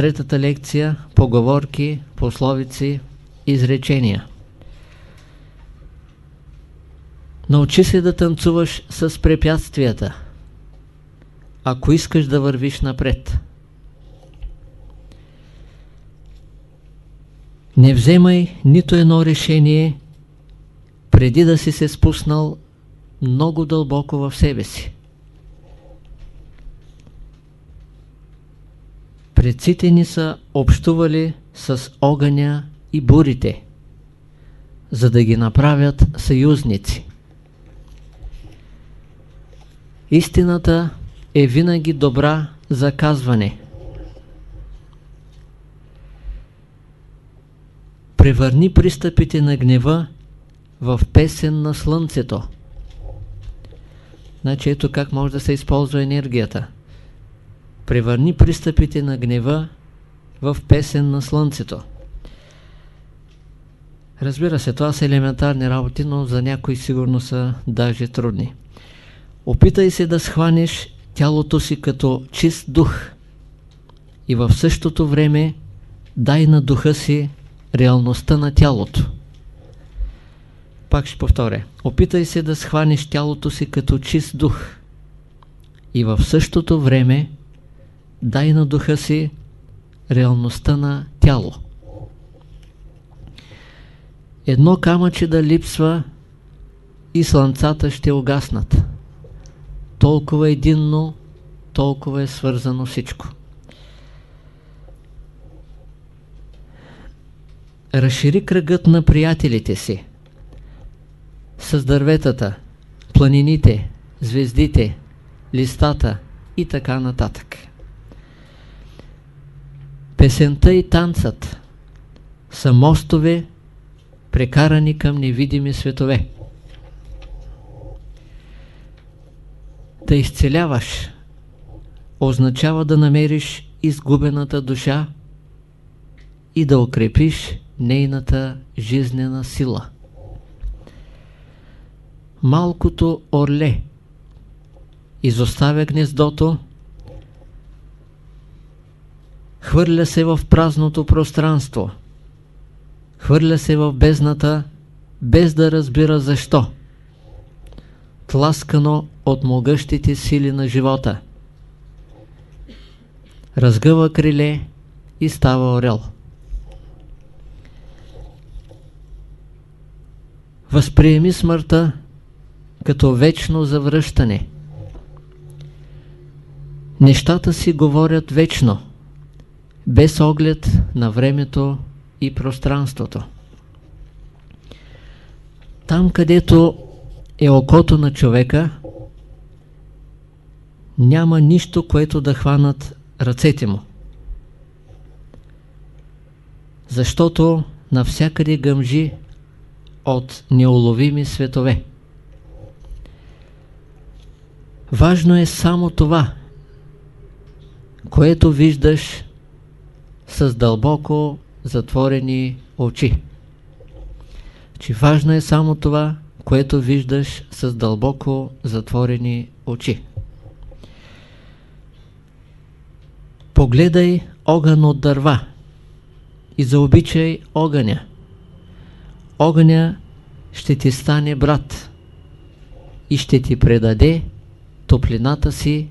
третата лекция поговорки, пословици, изречения. Научи се да танцуваш с препятствията, ако искаш да вървиш напред. Не вземай нито едно решение преди да си се спуснал много дълбоко в себе си. Предците ни са общували с огъня и бурите, за да ги направят съюзници. Истината е винаги добра за казване. Превърни пристъпите на гнева в песен на слънцето. Значи ето как може да се използва енергията. Превърни пристъпите на гнева в песен на слънцето. Разбира се, това са елементарни работи, но за някои сигурно са даже трудни. Опитай се да схванеш тялото си като чист дух и в същото време дай на духа си реалността на тялото. Пак ще повторя. Опитай се да схванеш тялото си като чист дух и в същото време дай на духа си реалността на тяло. Едно камъче да липсва и слънцата ще угаснат. Толкова единно, толкова е свързано всичко. Разшири кръгът на приятелите си с дърветата, планините, звездите, листата и така нататък. Песента и танцът са мостове, прекарани към невидими светове. Да изцеляваш означава да намериш изгубената душа и да укрепиш нейната жизнена сила. Малкото орле изоставя гнездото, хвърля се в празното пространство, хвърля се в бездната, без да разбира защо, тласкано от могъщите сили на живота. Разгъва криле и става орел. Възприеми смъртта като вечно завръщане. Нещата си говорят вечно, без оглед на времето и пространството. Там, където е окото на човека, няма нищо, което да хванат ръцете му. Защото навсякъде гъмжи от неуловими светове. Важно е само това, което виждаш с дълбоко затворени очи. Че важно е само това, което виждаш с дълбоко затворени очи. Погледай огън от дърва и заобичай огъня. Огъня ще ти стане брат и ще ти предаде топлината си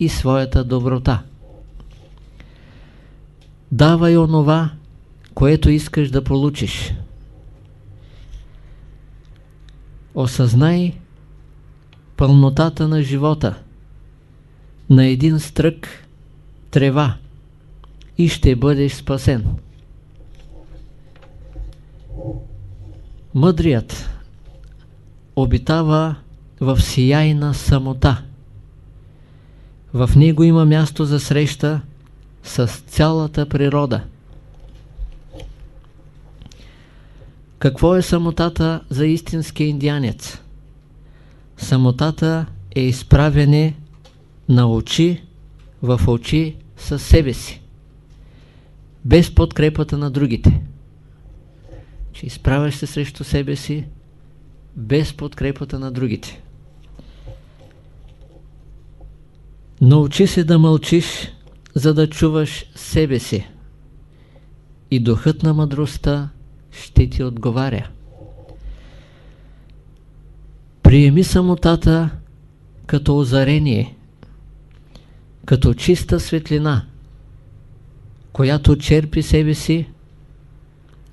и своята доброта. Давай онова, което искаш да получиш. Осъзнай пълнотата на живота, на един стрък трева и ще бъдеш спасен. Мъдрият обитава в сияйна самота. В него има място за среща с цялата природа. Какво е самотата за истинския индианец? Самотата е изправяне на очи в очи със себе си, без подкрепата на другите. Че изправяш се срещу себе си, без подкрепата на другите. Научи се да мълчиш, за да чуваш себе си. И духът на мъдростта ще ти отговаря. Приеми самотата като озарение, като чиста светлина, която черпи себе си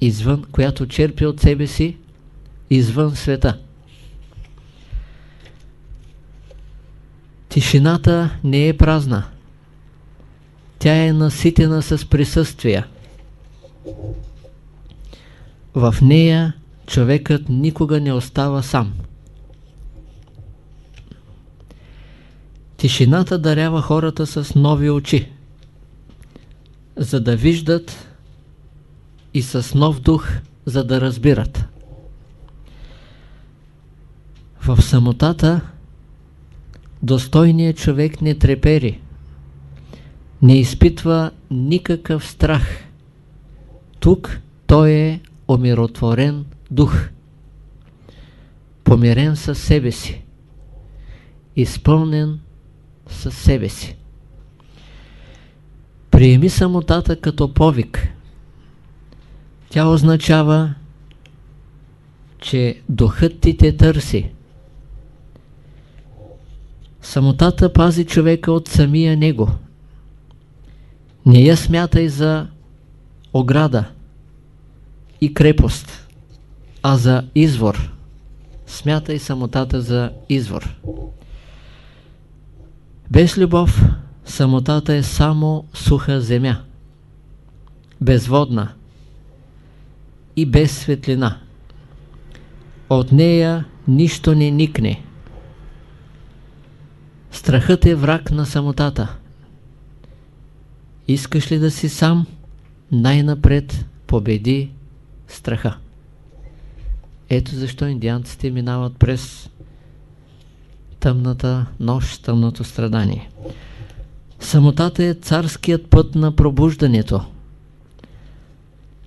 извън, която черпи от себе си извън света. Тишината не е празна. Тя е наситена с присъствия. В нея човекът никога не остава сам. Тишината дарява хората с нови очи, за да виждат и с нов дух, за да разбират. В самотата достойният човек не трепери, не изпитва никакъв страх. Тук той е умиротворен дух, помирен със себе си, изпълнен със себе си. Приеми самотата като повик. Тя означава, че духът ти те търси. Самотата пази човека от самия него. Не я смятай за ограда и крепост, а за извор. Смятай самотата за извор. Без любов самотата е само суха земя, безводна и без светлина. От нея нищо не никне. Страхът е враг на самотата. Искаш ли да си сам, най-напред победи страха. Ето защо индианците минават през тъмната нощ, тъмното страдание. Самотата е царският път на пробуждането.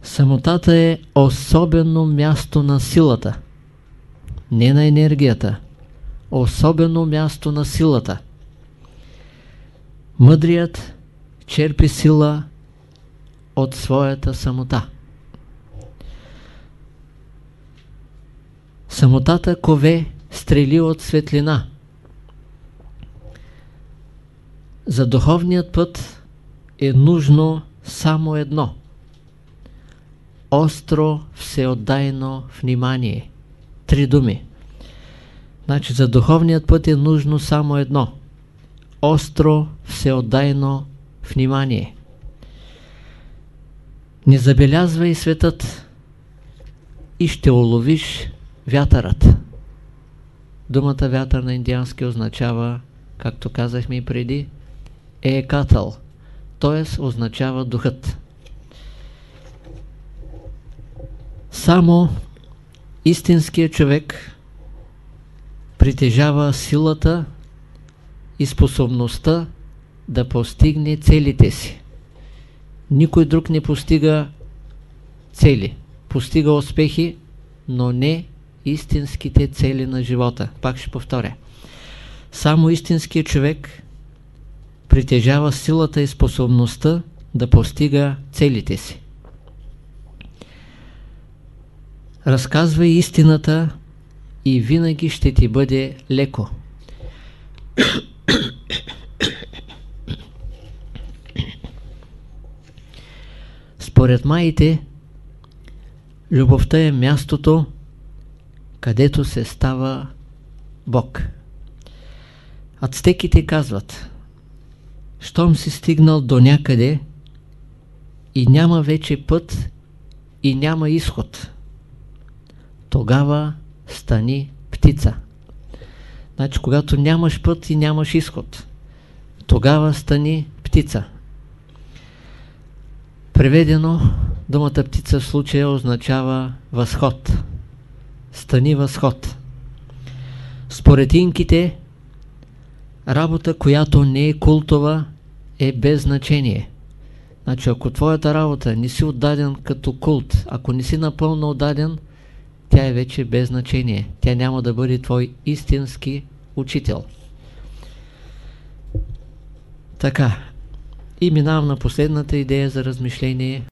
Самотата е особено място на силата, не на енергията, особено място на силата. Мъдрият черпи сила от своята самота. Самотата кове стрели от светлина. За духовният път е нужно само едно. Остро, всеотдайно внимание. Три думи. Значи за духовният път е нужно само едно. Остро, всеотдайно внимание. Не забелязвай светът и ще уловиш вятърът. Думата вятър на индиански означава, както казахме и преди, е катъл, т.е. означава духът. Само истинският човек притежава силата и способността да постигне целите си. Никой друг не постига цели. Постига успехи, но не истинските цели на живота. Пак ще повторя. Само истинският човек притежава силата и способността да постига целите си. Разказвай истината и винаги ще ти бъде леко. Според маите, любовта е мястото, където се става Бог. Ацтеките казват, щом си стигнал до някъде и няма вече път и няма изход, тогава стани птица. Значи, когато нямаш път и нямаш изход, тогава стани птица. Преведено, думата птица в случая означава възход. Стани възход. Според инките, работа, която не е култова, е без значение. Значи, ако твоята работа не си отдаден като култ, ако не си напълно отдаден, тя е вече без значение. Тя няма да бъде твой истински учител. Така, И минавам на последната идея за размишление.